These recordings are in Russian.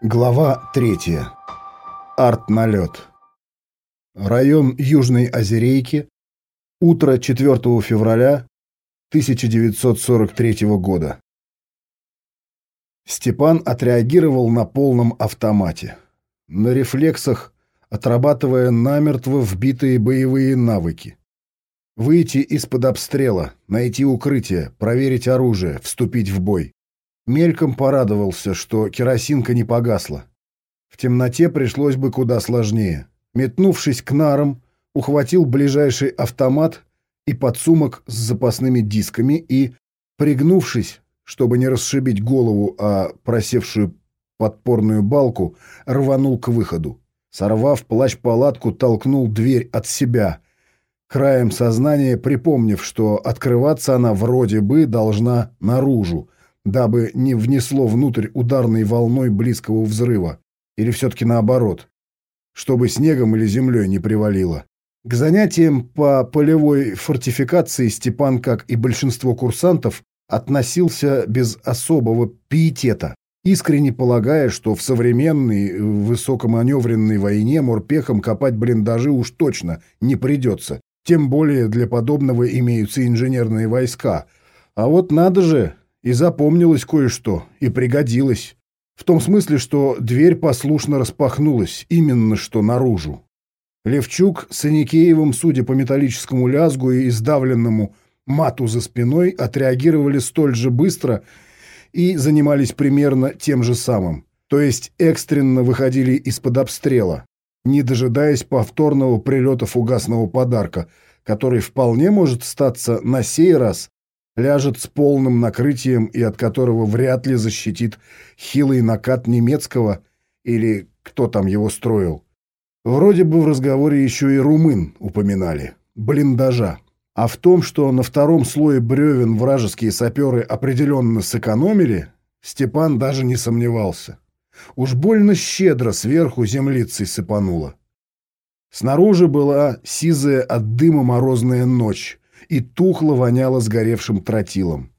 Глава третья. Арт-налет. Район Южной Озерейки. Утро 4 февраля 1943 года. Степан отреагировал на полном автомате. На рефлексах, отрабатывая намертво вбитые боевые навыки. Выйти из-под обстрела, найти укрытие, проверить оружие, вступить в бой. Мельком порадовался, что керосинка не погасла. В темноте пришлось бы куда сложнее. Метнувшись к нарам, ухватил ближайший автомат и подсумок с запасными дисками и, пригнувшись, чтобы не расшибить голову о просевшую подпорную балку, рванул к выходу. Сорвав плащ-палатку, толкнул дверь от себя, краем сознания припомнив, что открываться она вроде бы должна наружу, дабы не внесло внутрь ударной волной близкого взрыва. Или все-таки наоборот, чтобы снегом или землей не привалило. К занятиям по полевой фортификации Степан, как и большинство курсантов, относился без особого пиетета, искренне полагая, что в современной высокоманевренной войне морпехам копать блиндажи уж точно не придется, тем более для подобного имеются инженерные войска. А вот надо же, и запомнилось кое-что, и пригодилось. В том смысле, что дверь послушно распахнулась, именно что наружу. Левчук с Аникеевым, судя по металлическому лязгу и издавленному мату за спиной, отреагировали столь же быстро и занимались примерно тем же самым. То есть экстренно выходили из-под обстрела, не дожидаясь повторного прилета фугасного подарка, который вполне может статься на сей раз ляжет с полным накрытием и от которого вряд ли защитит хилый накат немецкого или кто там его строил. Вроде бы в разговоре еще и румын упоминали, блиндажа. А в том, что на втором слое бревен вражеские саперы определенно сэкономили, Степан даже не сомневался. Уж больно щедро сверху землицей сыпануло. Снаружи была сизая от дыма морозная ночь, и тухло воняло сгоревшим тротилом.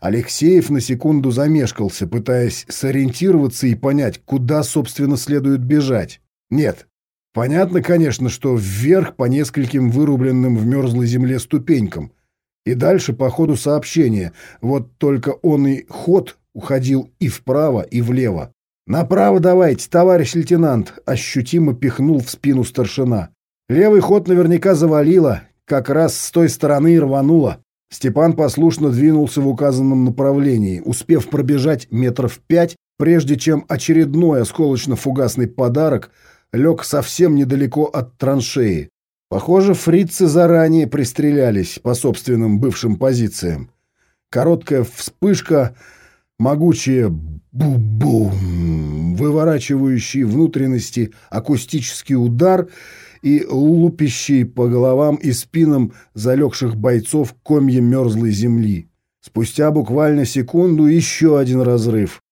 Алексеев на секунду замешкался, пытаясь сориентироваться и понять, куда, собственно, следует бежать. Нет, понятно, конечно, что вверх по нескольким вырубленным в мерзлой земле ступенькам. И дальше по ходу сообщения, вот только он и ход уходил и вправо, и влево. «Направо давайте, товарищ лейтенант!» ощутимо пихнул в спину старшина. «Левый ход наверняка завалило, как раз с той стороны рвануло. Степан послушно двинулся в указанном направлении, успев пробежать метров пять, прежде чем очередной осколочно-фугасный подарок лег совсем недалеко от траншеи. Похоже, фрицы заранее пристрелялись по собственным бывшим позициям. Короткая вспышка, могучая бу-бум, выворачивающий внутренности акустический удар — и лупящие по головам и спинам залегших бойцов комья мерзлой земли. Спустя буквально секунду еще один разрыв.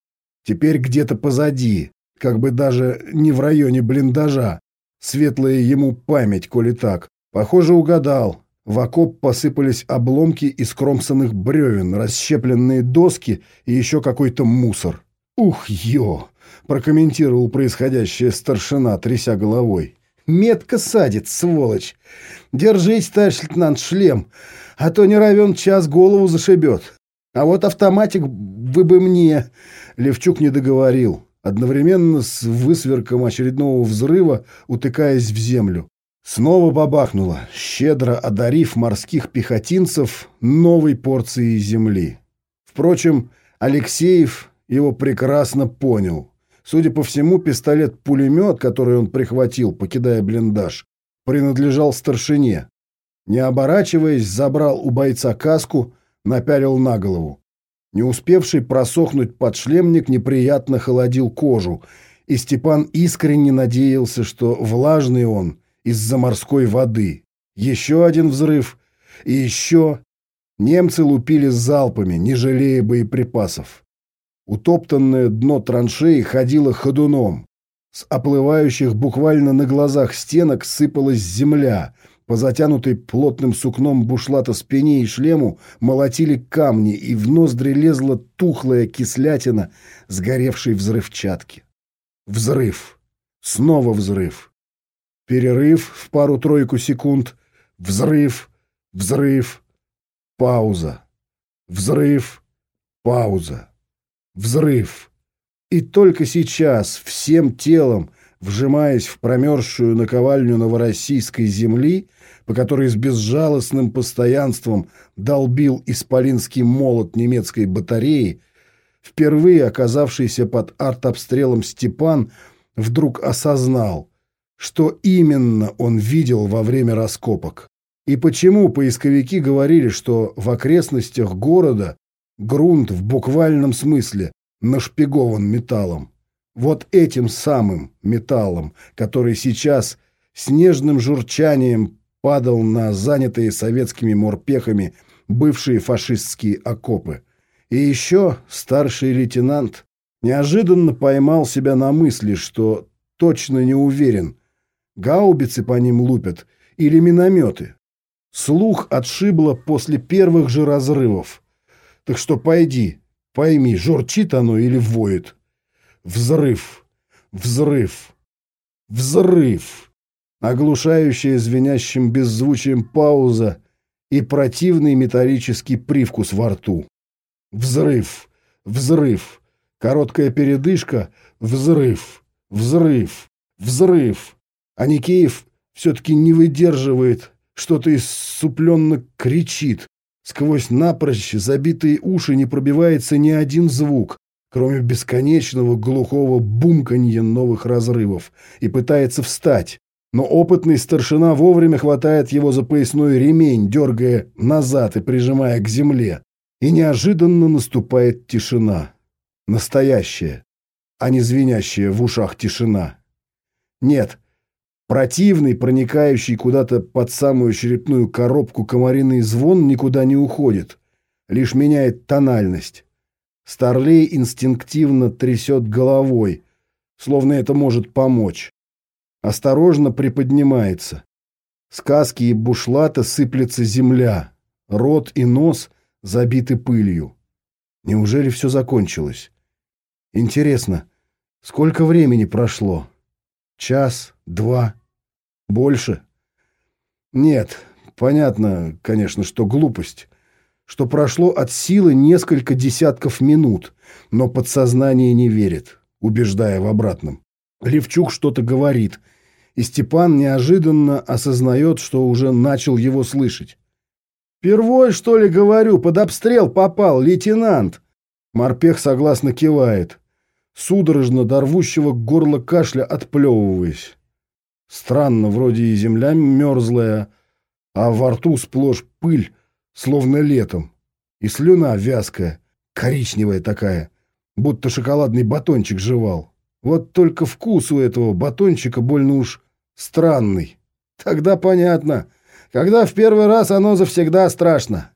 Теперь где-то позади, как бы даже не в районе блиндажа. Светлая ему память, коли так. Похоже, угадал. В окоп посыпались обломки из кромсанных бревен, расщепленные доски и еще какой-то мусор. «Ух, ё!» — прокомментировал происходящее старшина, тряся головой. Метко садит, сволочь. Держись, товарищ лейтенант, шлем, а то не равен час голову зашибет. А вот автоматик вы бы мне...» Левчук не договорил, одновременно с высверком очередного взрыва, утыкаясь в землю. Снова бабахнуло, щедро одарив морских пехотинцев новой порцией земли. Впрочем, Алексеев его прекрасно понял. Судя по всему, пистолет-пулемет, который он прихватил, покидая блиндаж, принадлежал старшине. Не оборачиваясь, забрал у бойца каску, напялил на голову. Не успевший просохнуть подшлемник неприятно холодил кожу, и Степан искренне надеялся, что влажный он из-за морской воды. Еще один взрыв, и еще... Немцы лупили залпами, не жалея боеприпасов. Утоптанное дно траншеи ходило ходуном. С оплывающих буквально на глазах стенок сыпалась земля. По затянутой плотным сукном бушлата спине и шлему молотили камни, и в ноздри лезла тухлая кислятина сгоревшей взрывчатки. Взрыв. Снова взрыв. Перерыв в пару-тройку секунд. Взрыв. Взрыв. Пауза. Взрыв. Пауза. Взрыв. И только сейчас, всем телом, вжимаясь в промерзшую наковальню новороссийской земли, по которой с безжалостным постоянством долбил исполинский молот немецкой батареи, впервые оказавшийся под артобстрелом Степан вдруг осознал, что именно он видел во время раскопок. И почему поисковики говорили, что в окрестностях города грунт в буквальном смысле нашпигован металлом. Вот этим самым металлом, который сейчас снежным журчанием падал на занятые советскими морпехами бывшие фашистские окопы. И еще старший лейтенант неожиданно поймал себя на мысли, что точно не уверен, гаубицы по ним лупят или минометы. Слух отшибло после первых же разрывов. Так что пойди, пойми, журчит оно или воет. Взрыв, взрыв, взрыв. Оглушающая звенящим беззвучием пауза и противный металлический привкус во рту. Взрыв, взрыв, короткая передышка, взрыв, взрыв, взрыв. А Никеев все-таки не выдерживает, что-то иссупленно кричит. Сквозь напрочь забитые уши не пробивается ни один звук, кроме бесконечного глухого бумканья новых разрывов, и пытается встать. Но опытный старшина вовремя хватает его за поясной ремень, дергая назад и прижимая к земле. И неожиданно наступает тишина. Настоящая, а не звенящая в ушах тишина. Нет, противный, проникающий куда-то под самую черепную коробку комариный звон никуда не уходит, лишь меняет тональность. Старлей инстинктивно трясет головой, словно это может помочь. Осторожно приподнимается. Сказки и бушлата сыплется земля, рот и нос забиты пылью. Неужели все закончилось? Интересно, сколько времени прошло? Час, два, больше? Нет, понятно, конечно, что глупость, что прошло от силы несколько десятков минут, но подсознание не верит, убеждая в обратном. Левчук что-то говорит, и Степан неожиданно осознает, что уже начал его слышать. «Первой, что ли, говорю, под обстрел попал, лейтенант!» Морпех согласно кивает, судорожно до рвущего горла кашля отплевываясь. Странно, вроде и земля мерзлая, а во рту сплошь пыль, словно летом, и слюна вязкая, коричневая такая, будто шоколадный батончик жевал. Вот только вкус у этого батончика больно уж странный. Тогда понятно, когда в первый раз оно завсегда страшно.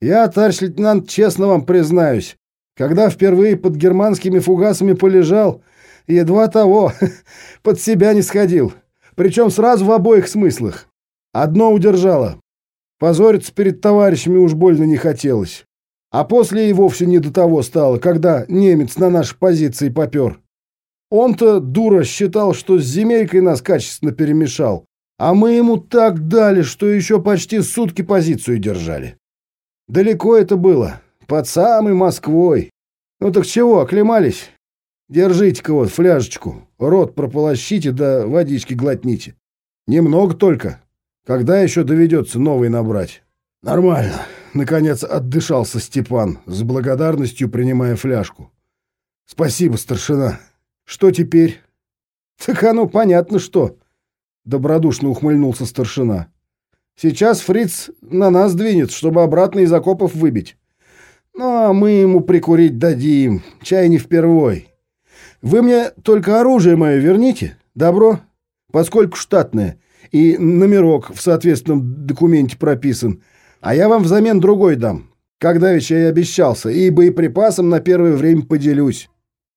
Я, товарищ лейтенант, честно вам признаюсь, когда впервые под германскими фугасами полежал, едва того, под себя не сходил. Причем сразу в обоих смыслах. Одно удержало. Позориться перед товарищами уж больно не хотелось. А после и вовсе не до того стало, когда немец на наши позиции попер. Он-то, дура, считал, что с земелькой нас качественно перемешал, а мы ему так дали, что еще почти сутки позицию держали. Далеко это было, под самой Москвой. Ну так чего, оклемались? Держите-ка вот фляжечку, рот прополощите да водички глотните. Немного только. Когда еще доведется новый набрать? Нормально. Наконец отдышался Степан, с благодарностью принимая фляжку. Спасибо, старшина. Что теперь? Так оно понятно что. Добродушно ухмыльнулся старшина. Сейчас фриц на нас двинет, чтобы обратно из окопов выбить. Ну, а мы ему прикурить дадим, чай не впервой. Вы мне только оружие мое верните, добро, поскольку штатное, и номерок в соответственном документе прописан, а я вам взамен другой дам, когда давеча я обещался, и боеприпасом на первое время поделюсь.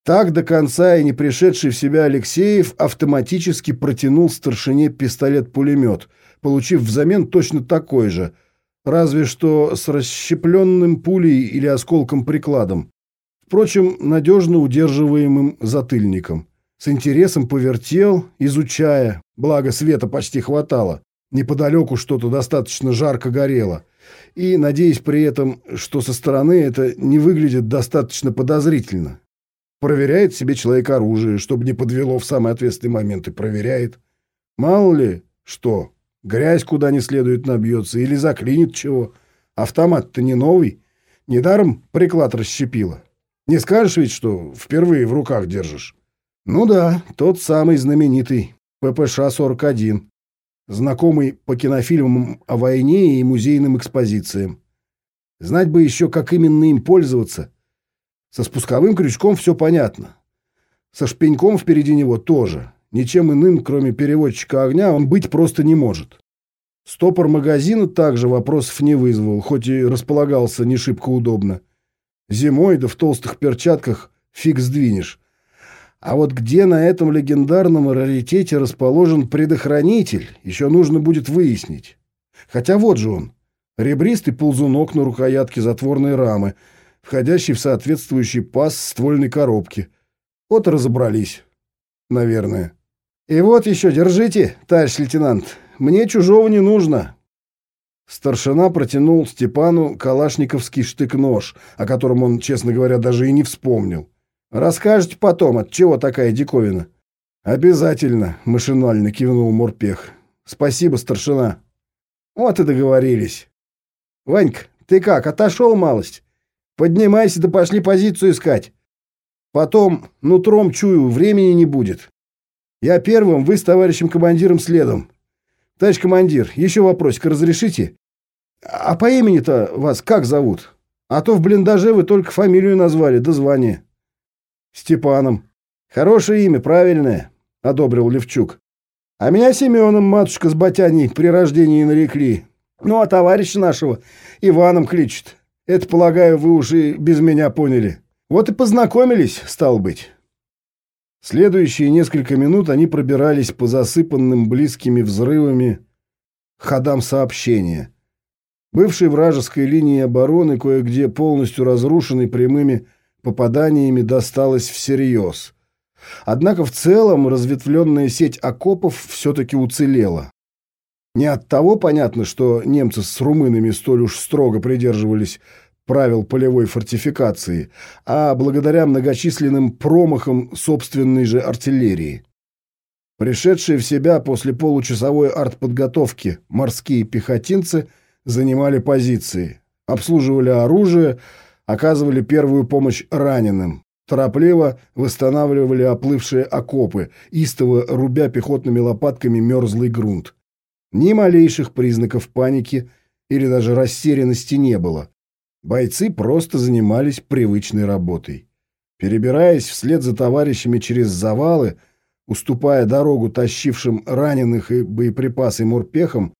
Так до конца и не пришедший в себя Алексеев автоматически протянул старшине пистолет-пулемет, получив взамен точно такой же, разве что с расщепленным пулей или осколком прикладом. Впрочем, надежно удерживаемым затыльником. с интересом повертел, изучая, благо света почти хватало. Неподалеку что-то достаточно жарко горело. И надеясь при этом, что со стороны это не выглядит достаточно подозрительно. Проверяет себе человек оружие, чтобы не подвело в самый ответственный момент, и проверяет. Мало ли что, грязь куда не следует набьется или заклинит чего. Автомат-то не новый. Недаром приклад расщепило. Не скажешь ведь, что впервые в руках держишь? Ну да, тот самый знаменитый ППШ-41 знакомый по кинофильмам о войне и музейным экспозициям. Знать бы еще, как именно им пользоваться. Со спусковым крючком все понятно. Со шпеньком впереди него тоже. Ничем иным, кроме переводчика огня, он быть просто не может. Стопор магазина также вопросов не вызвал, хоть и располагался не шибко удобно. Зимой да в толстых перчатках фиг сдвинешь. А вот где на этом легендарном раритете расположен предохранитель, еще нужно будет выяснить. Хотя вот же он. Ребристый ползунок на рукоятке затворной рамы, входящий в соответствующий паз ствольной коробки. Вот и разобрались. Наверное. И вот еще, держите, товарищ лейтенант. Мне чужого не нужно. Старшина протянул Степану калашниковский штык-нож, о котором он, честно говоря, даже и не вспомнил. Расскажете потом, от чего такая диковина?» «Обязательно», — машинально кивнул Морпех. «Спасибо, старшина». «Вот и договорились». «Ванька, ты как, отошел малость? Поднимайся да пошли позицию искать. Потом, нутром чую, времени не будет. Я первым, вы с товарищем командиром следом. Товарищ командир, еще вопросик разрешите? А по имени-то вас как зовут? А то в блиндаже вы только фамилию назвали, да звание». Степаном. Хорошее имя, правильное, одобрил Левчук. А меня Семеном матушка с Батяней при рождении нарекли. Ну, а товарища нашего Иваном кличут. Это, полагаю, вы уже без меня поняли. Вот и познакомились, стал быть. Следующие несколько минут они пробирались по засыпанным близкими взрывами ходам сообщения. Бывшей вражеской линии обороны, кое-где полностью разрушенной прямыми попаданиями досталось всерьез. Однако в целом разветвленная сеть окопов все-таки уцелела. Не от того понятно, что немцы с румынами столь уж строго придерживались правил полевой фортификации, а благодаря многочисленным промахам собственной же артиллерии. Пришедшие в себя после получасовой артподготовки морские пехотинцы занимали позиции, обслуживали оружие, оказывали первую помощь раненым, торопливо восстанавливали оплывшие окопы, истово рубя пехотными лопатками мерзлый грунт. Ни малейших признаков паники или даже растерянности не было. Бойцы просто занимались привычной работой. Перебираясь вслед за товарищами через завалы, уступая дорогу тащившим раненых и боеприпасы морпехам,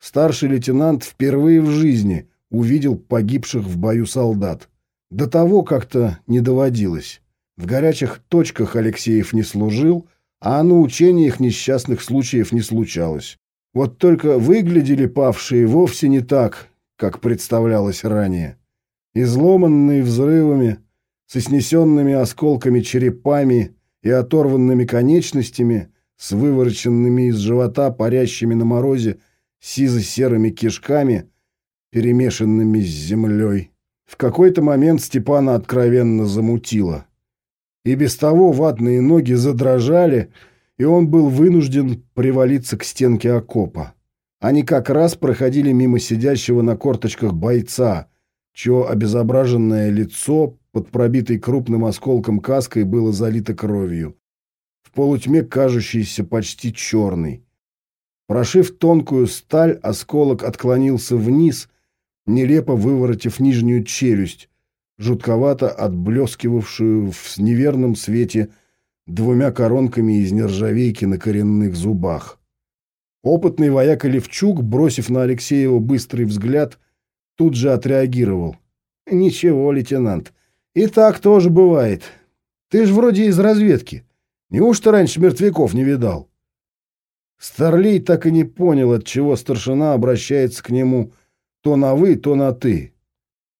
старший лейтенант впервые в жизни увидел погибших в бою солдат. До того как-то не доводилось. В горячих точках Алексеев не служил, а на учениях несчастных случаев не случалось. Вот только выглядели павшие вовсе не так, как представлялось ранее. Изломанные взрывами, со снесенными осколками черепами и оторванными конечностями, с вывороченными из живота парящими на морозе сизо-серыми кишками, перемешанными с землей. В какой-то момент Степана откровенно замутило. И без того ватные ноги задрожали, и он был вынужден привалиться к стенке окопа. Они как раз проходили мимо сидящего на корточках бойца, чье обезображенное лицо под пробитой крупным осколком каской было залито кровью, в полутьме кажущейся почти черной. Прошив тонкую сталь, осколок отклонился вниз нелепо выворотив нижнюю челюсть, жутковато отблескивавшую в неверном свете двумя коронками из нержавейки на коренных зубах. Опытный вояка Левчук, бросив на Алексеева быстрый взгляд, тут же отреагировал. «Ничего, лейтенант, и так тоже бывает. Ты ж вроде из разведки. Неужто раньше мертвяков не видал?» Старлей так и не понял, от чего старшина обращается к нему то на «вы», то на «ты».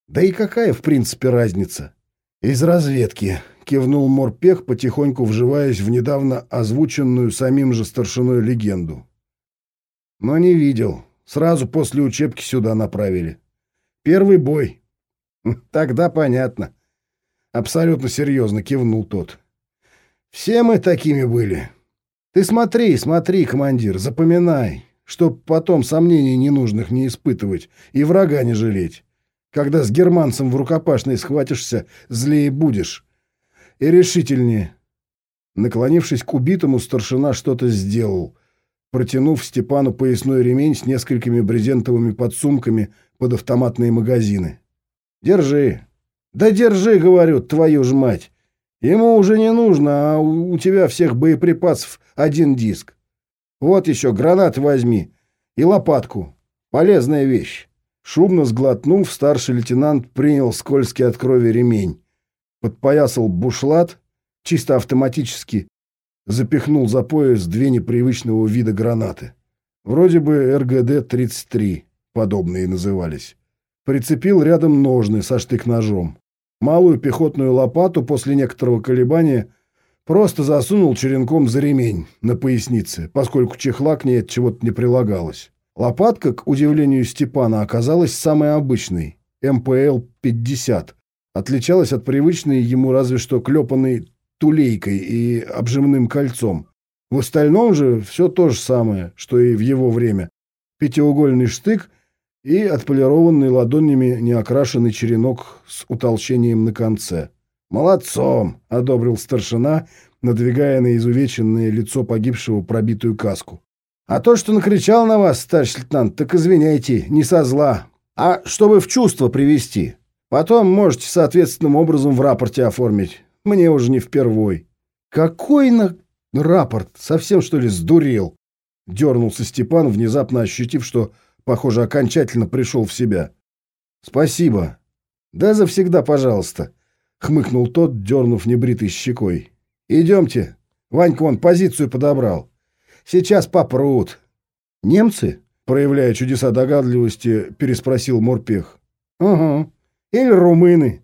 Да и какая, в принципе, разница? Из разведки, — кивнул Морпех, потихоньку вживаясь в недавно озвученную самим же старшиной легенду. «Но не видел. Сразу после учебки сюда направили. Первый бой». «Тогда понятно». Абсолютно серьезно кивнул тот. «Все мы такими были. Ты смотри, смотри, командир, запоминай, чтоб потом сомнений ненужных не испытывать и врага не жалеть. Когда с германцем в рукопашной схватишься, злее будешь. И решительнее». Наклонившись к убитому, старшина что-то сделал, протянув Степану поясной ремень с несколькими брезентовыми подсумками под автоматные магазины. «Держи». «Да держи, — говорю, твою ж мать. Ему уже не нужно, а у тебя всех боеприпасов один диск. Вот еще гранат возьми и лопатку. Полезная вещь». Шумно сглотнув, старший лейтенант принял скользкий от крови ремень, подпоясал бушлат, чисто автоматически, запихнул за пояс две непривычного вида гранаты. Вроде бы РГД-33, подобные назывались. Прицепил рядом ножны со штык-ножом. Малую пехотную лопату после некоторого колебания просто засунул черенком за ремень на пояснице, поскольку чехла к ней от чего-то не прилагалось. Лопатка, к удивлению Степана, оказалась самой обычной, МПЛ-50. Отличалась от привычной ему разве что клепанной тулейкой и обжимным кольцом. В остальном же все то же самое, что и в его время. Пятиугольный штык — и отполированный ладонями неокрашенный черенок с утолщением на конце. «Молодцом!» — одобрил старшина, надвигая на изувеченное лицо погибшего пробитую каску. «А то, что накричал на вас, старший лейтенант, так извиняйте, не со зла, а чтобы в чувство привести. Потом можете соответственным образом в рапорте оформить. Мне уже не впервой». «Какой на рапорт? Совсем, что ли, сдурел?» Дернулся Степан, внезапно ощутив, что Похоже, окончательно пришел в себя. «Спасибо. Да завсегда, пожалуйста», — хмыкнул тот, дернув небритой щекой. «Идемте. Ванька вон позицию подобрал. Сейчас попрут». «Немцы?» — проявляя чудеса догадливости, переспросил Морпех. «Угу. Или румыны.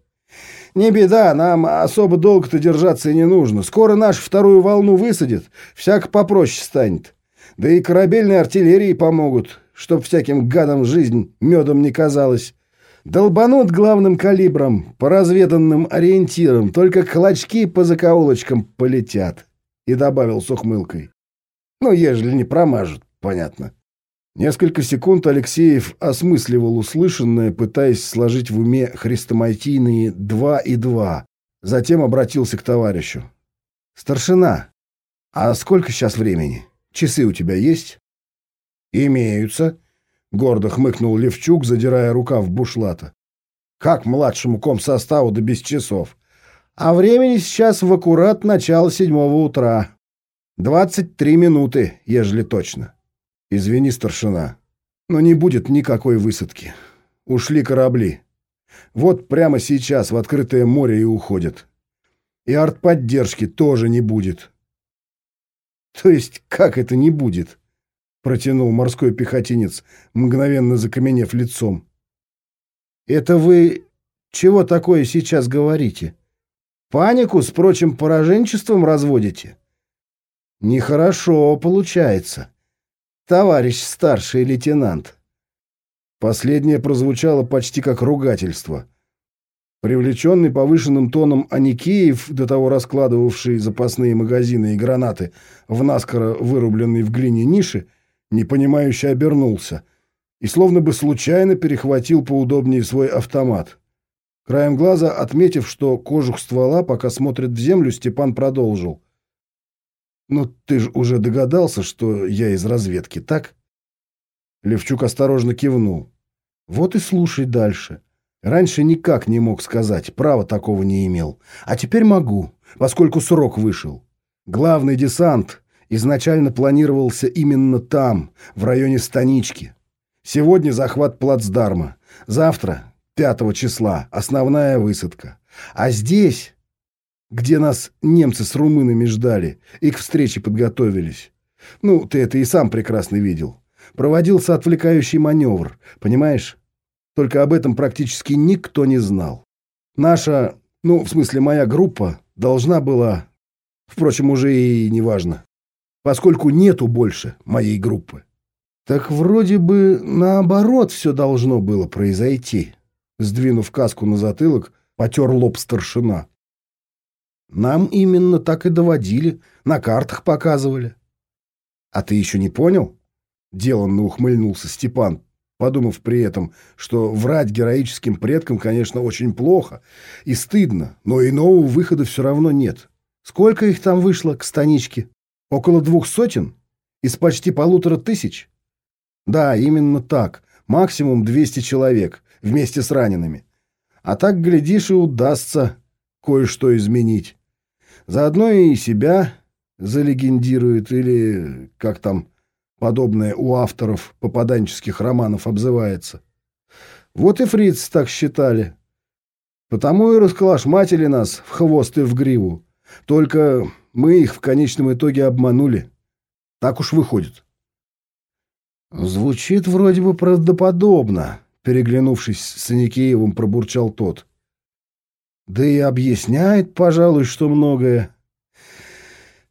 Не беда, нам особо долго-то держаться и не нужно. Скоро нашу вторую волну высадят, всяко попроще станет. Да и корабельной артиллерии помогут чтоб всяким гадам жизнь медом не казалась. Долбанут главным калибром, по разведанным ориентирам, только клочки по закоулочкам полетят. И добавил с ухмылкой. Ну, ежели не промажут, понятно. Несколько секунд Алексеев осмысливал услышанное, пытаясь сложить в уме хрестоматийные «два» и «два». Затем обратился к товарищу. «Старшина, а сколько сейчас времени? Часы у тебя есть?» «Имеются», — гордо хмыкнул Левчук, задирая рукав бушлата. «Как младшему комсоставу да без часов? А времени сейчас в аккурат начало седьмого утра. Двадцать три минуты, ежели точно. Извини, старшина, но не будет никакой высадки. Ушли корабли. Вот прямо сейчас в открытое море и уходят. И артподдержки тоже не будет». «То есть как это не будет?» протянул морской пехотинец, мгновенно закаменев лицом. «Это вы чего такое сейчас говорите? Панику с прочим пораженчеством разводите?» «Нехорошо получается, товарищ старший лейтенант». Последнее прозвучало почти как ругательство. Привлеченный повышенным тоном Аникеев, до того раскладывавший запасные магазины и гранаты в наскоро вырубленной в глине нише, непонимающе обернулся и словно бы случайно перехватил поудобнее свой автомат. Краем глаза, отметив, что кожух ствола пока смотрит в землю, Степан продолжил. «Ну, ты же уже догадался, что я из разведки, так?» Левчук осторожно кивнул. «Вот и слушай дальше. Раньше никак не мог сказать, права такого не имел. А теперь могу, поскольку срок вышел. Главный десант изначально планировался именно там, в районе Станички. Сегодня захват плацдарма. Завтра, 5 числа, основная высадка. А здесь, где нас немцы с румынами ждали и к встрече подготовились. Ну, ты это и сам прекрасно видел. Проводился отвлекающий маневр, понимаешь? Только об этом практически никто не знал. Наша, ну, в смысле моя группа, должна была... Впрочем, уже и не важно, поскольку нету больше моей группы. Так вроде бы наоборот все должно было произойти. Сдвинув каску на затылок, потер лоб старшина. Нам именно так и доводили, на картах показывали. А ты еще не понял? Деланно ухмыльнулся Степан, подумав при этом, что врать героическим предкам, конечно, очень плохо и стыдно, но иного выхода все равно нет. Сколько их там вышло к станичке? Около двух сотен? Из почти полутора тысяч? Да, именно так. Максимум 200 человек, вместе с ранеными. А так, глядишь, и удастся кое-что изменить. Заодно и себя залегендирует, или как там подобное у авторов попаданческих романов обзывается. Вот и фрицы так считали. Потому и расколошматили нас в хвост и в гриву. Только мы их в конечном итоге обманули. Так уж выходит. Звучит вроде бы правдоподобно, переглянувшись с Аникеевым, пробурчал тот. Да и объясняет, пожалуй, что многое.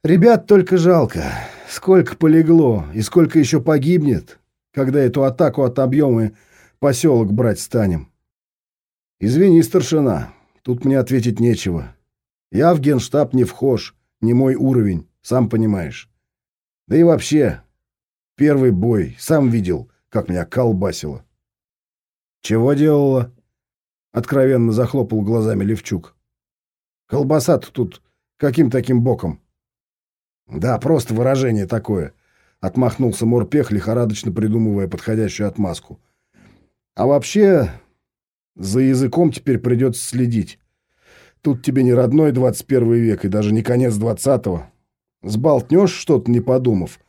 Ребят только жалко. Сколько полегло и сколько еще погибнет, когда эту атаку отобьем и поселок брать станем. Извини, старшина, тут мне ответить нечего. Я в генштаб не вхож, не мой уровень, сам понимаешь. Да и вообще, первый бой, сам видел, как меня колбасило. Чего делала? Откровенно захлопал глазами Левчук. Колбаса-то тут каким таким боком? Да, просто выражение такое. Отмахнулся Морпех, лихорадочно придумывая подходящую отмазку. А вообще, за языком теперь придется следить. Тут тебе не родной 21 век и даже не конец 20-го. Сболтнешь что-то, не подумав.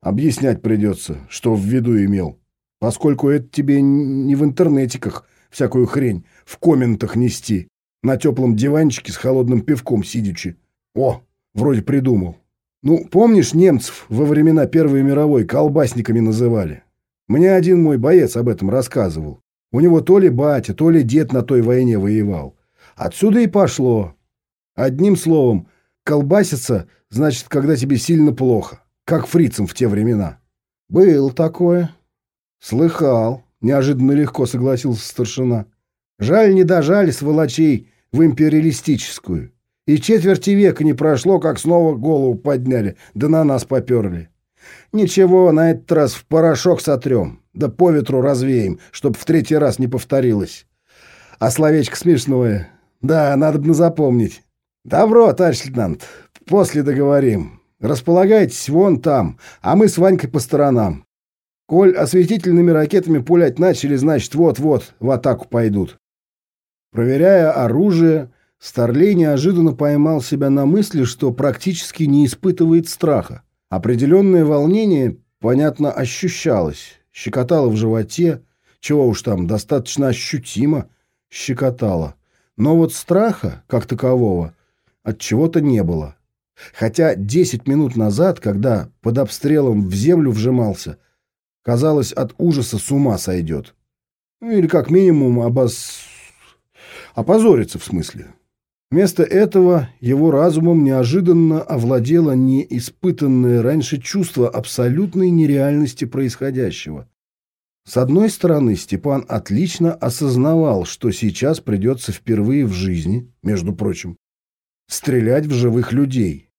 Объяснять придется, что в виду имел. Поскольку это тебе не в интернетиках всякую хрень в комментах нести, на теплом диванчике с холодным пивком сидячи. О, вроде придумал. Ну, помнишь, немцев во времена Первой мировой колбасниками называли? Мне один мой боец об этом рассказывал. У него то ли батя, то ли дед на той войне воевал. Отсюда и пошло. Одним словом, колбаситься значит, когда тебе сильно плохо, как фрицам в те времена. Был такое. Слыхал. Неожиданно легко согласился старшина. Жаль, не дожали сволочей в империалистическую. И четверти века не прошло, как снова голову подняли, да на нас поперли. Ничего, на этот раз в порошок сотрем, да по ветру развеем, чтоб в третий раз не повторилось. А словечко смешное. Да, надо бы запомнить. Добро, товарищ лейтенант, после договорим. Располагайтесь вон там, а мы с Ванькой по сторонам. Коль осветительными ракетами пулять начали, значит, вот-вот в атаку пойдут. Проверяя оружие, Старлей неожиданно поймал себя на мысли, что практически не испытывает страха. Определенное волнение, понятно, ощущалось, щекотало в животе, чего уж там, достаточно ощутимо щекотало. Но вот страха, как такового, от чего-то не было. Хотя десять минут назад, когда под обстрелом в землю вжимался, казалось, от ужаса с ума сойдет. Ну, или как минимум обос... опозорится в смысле. Вместо этого его разумом неожиданно овладело неиспытанное раньше чувство абсолютной нереальности происходящего. С одной стороны, Степан отлично осознавал, что сейчас придется впервые в жизни, между прочим, стрелять в живых людей.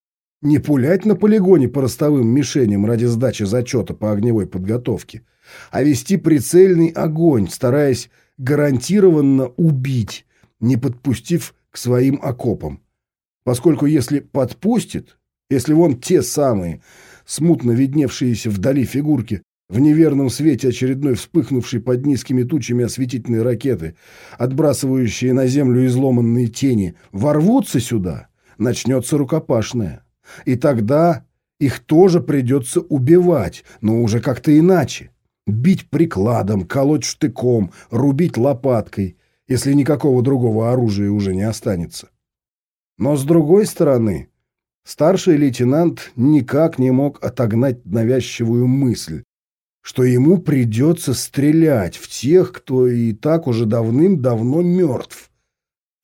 Не пулять на полигоне по ростовым мишеням ради сдачи зачета по огневой подготовке, а вести прицельный огонь, стараясь гарантированно убить, не подпустив к своим окопам. Поскольку если подпустит, если вон те самые, смутно видневшиеся вдали фигурки, в неверном свете очередной вспыхнувшей под низкими тучами осветительной ракеты, отбрасывающие на землю изломанные тени, ворвутся сюда, начнется рукопашная. И тогда их тоже придется убивать, но уже как-то иначе. Бить прикладом, колоть штыком, рубить лопаткой если никакого другого оружия уже не останется. Но с другой стороны, старший лейтенант никак не мог отогнать навязчивую мысль, что ему придется стрелять в тех, кто и так уже давным-давно мертв.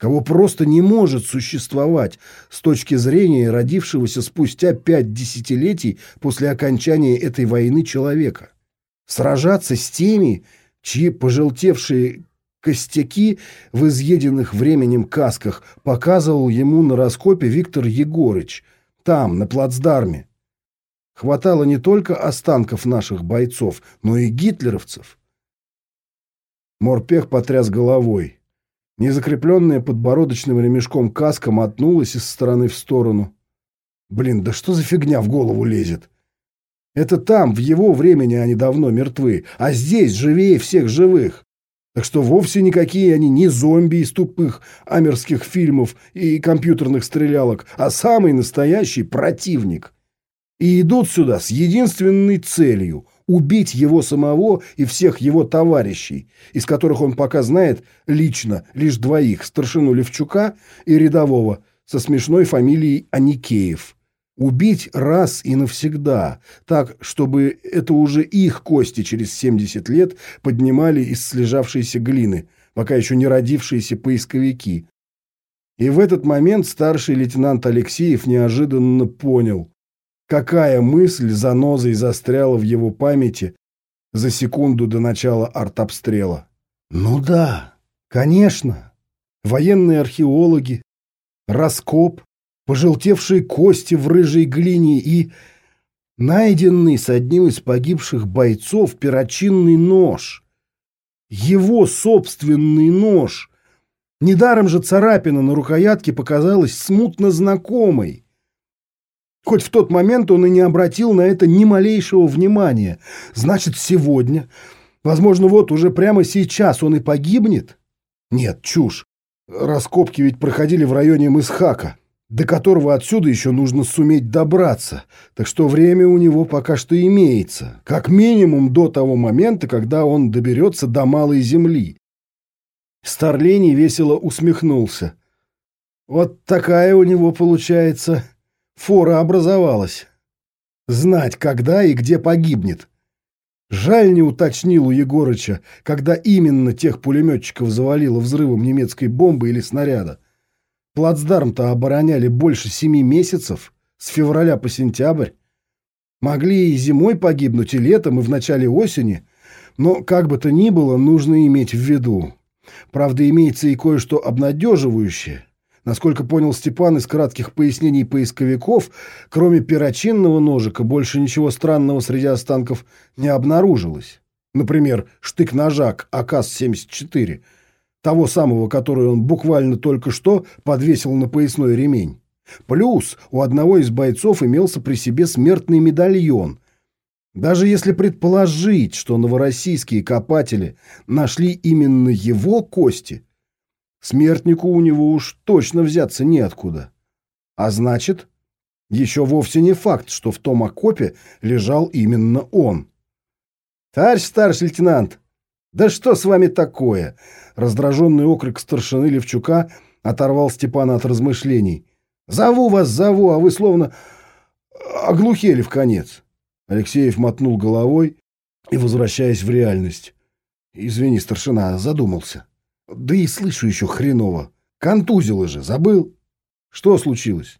Кого просто не может существовать с точки зрения родившегося спустя пять десятилетий после окончания этой войны человека. Сражаться с теми, чьи пожелтевшие костяки в изъеденных временем касках показывал ему на раскопе Виктор Егорыч, там, на плацдарме. Хватало не только останков наших бойцов, но и гитлеровцев. Морпех потряс головой. Незакрепленная подбородочным ремешком каска мотнулась из стороны в сторону. Блин, да что за фигня в голову лезет? Это там, в его времени они давно мертвы, а здесь живее всех живых. Так что вовсе никакие они не зомби из тупых амерских фильмов и компьютерных стрелялок, а самый настоящий противник. И идут сюда с единственной целью убить его самого и всех его товарищей, из которых он пока знает лично лишь двоих, старшину Левчука и рядового со смешной фамилией Аникеев. Убить раз и навсегда, так, чтобы это уже их кости через 70 лет поднимали из слежавшейся глины, пока еще не родившиеся поисковики. И в этот момент старший лейтенант Алексеев неожиданно понял, Какая мысль занозой застряла в его памяти за секунду до начала артобстрела? Ну да, конечно. Военные археологи, раскоп, пожелтевшие кости в рыжей глине и найденный с одним из погибших бойцов перочинный нож. Его собственный нож. Недаром же царапина на рукоятке показалась смутно знакомой. Хоть в тот момент он и не обратил на это ни малейшего внимания. Значит, сегодня, возможно, вот уже прямо сейчас он и погибнет? Нет, чушь. Раскопки ведь проходили в районе Мысхака, до которого отсюда еще нужно суметь добраться. Так что время у него пока что имеется. Как минимум до того момента, когда он доберется до Малой Земли. Старлени весело усмехнулся. Вот такая у него получается фора образовалась. Знать, когда и где погибнет. Жаль не уточнил у Егорыча, когда именно тех пулеметчиков завалило взрывом немецкой бомбы или снаряда. Плацдарм-то обороняли больше семи месяцев, с февраля по сентябрь. Могли и зимой погибнуть, и летом, и в начале осени. Но, как бы то ни было, нужно иметь в виду. Правда, имеется и кое-что обнадеживающее. Насколько понял Степан из кратких пояснений поисковиков, кроме перочинного ножика, больше ничего странного среди останков не обнаружилось. Например, штык-ножа АК-74, того самого, который он буквально только что подвесил на поясной ремень. Плюс у одного из бойцов имелся при себе смертный медальон. Даже если предположить, что новороссийские копатели нашли именно его кости – Смертнику у него уж точно взяться неоткуда. А значит, еще вовсе не факт, что в том окопе лежал именно он. «Товарищ старший лейтенант, да что с вами такое?» Раздраженный окрик старшины Левчука оторвал Степана от размышлений. «Зову вас, зову, а вы словно оглухели в конец». Алексеев мотнул головой и, возвращаясь в реальность. «Извини, старшина, задумался». Да и слышу еще хреново. Контузило же, забыл? Что случилось?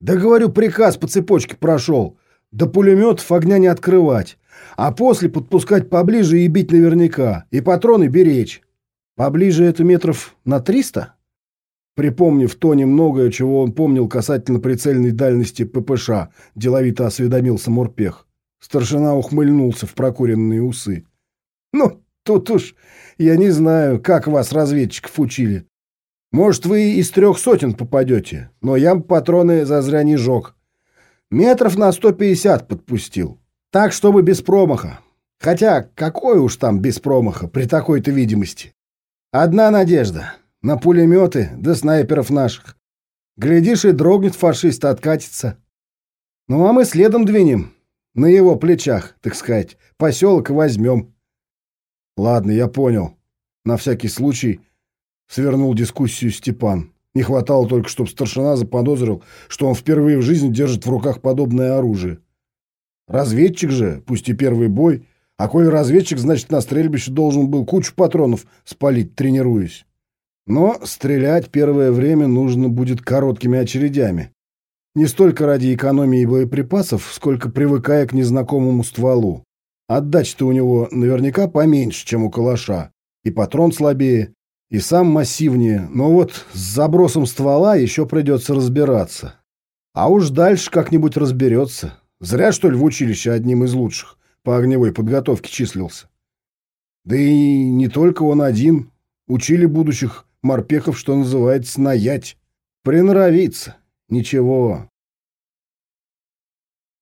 Да говорю, приказ по цепочке прошел. До пулеметов огня не открывать. А после подпускать поближе и бить наверняка. И патроны беречь. Поближе это метров на триста? Припомнив то немногое, чего он помнил касательно прицельной дальности ППШ, деловито осведомился Морпех. Старшина ухмыльнулся в прокуренные усы. «Ну, Тут уж я не знаю, как вас, разведчиков, учили. Может, вы из трех сотен попадете, но я патроны зазря не жег. Метров на сто пятьдесят подпустил. Так, чтобы без промаха. Хотя, какой уж там без промаха при такой-то видимости. Одна надежда. На пулеметы да снайперов наших. Глядишь, и дрогнет фашист, откатится. Ну, а мы следом двинем. На его плечах, так сказать, поселок возьмем. Ладно, я понял. На всякий случай свернул дискуссию Степан. Не хватало только, чтобы старшина заподозрил, что он впервые в жизни держит в руках подобное оружие. Разведчик же, пусть и первый бой, а коль разведчик, значит, на стрельбище должен был кучу патронов спалить, тренируясь. Но стрелять первое время нужно будет короткими очередями. Не столько ради экономии боеприпасов, сколько привыкая к незнакомому стволу. Отдача-то у него наверняка поменьше, чем у калаша. И патрон слабее, и сам массивнее. Но вот с забросом ствола еще придется разбираться. А уж дальше как-нибудь разберется. Зря, что ли, в училище одним из лучших по огневой подготовке числился. Да и не только он один. Учили будущих морпехов, что называется, наять. Приноровиться. Ничего,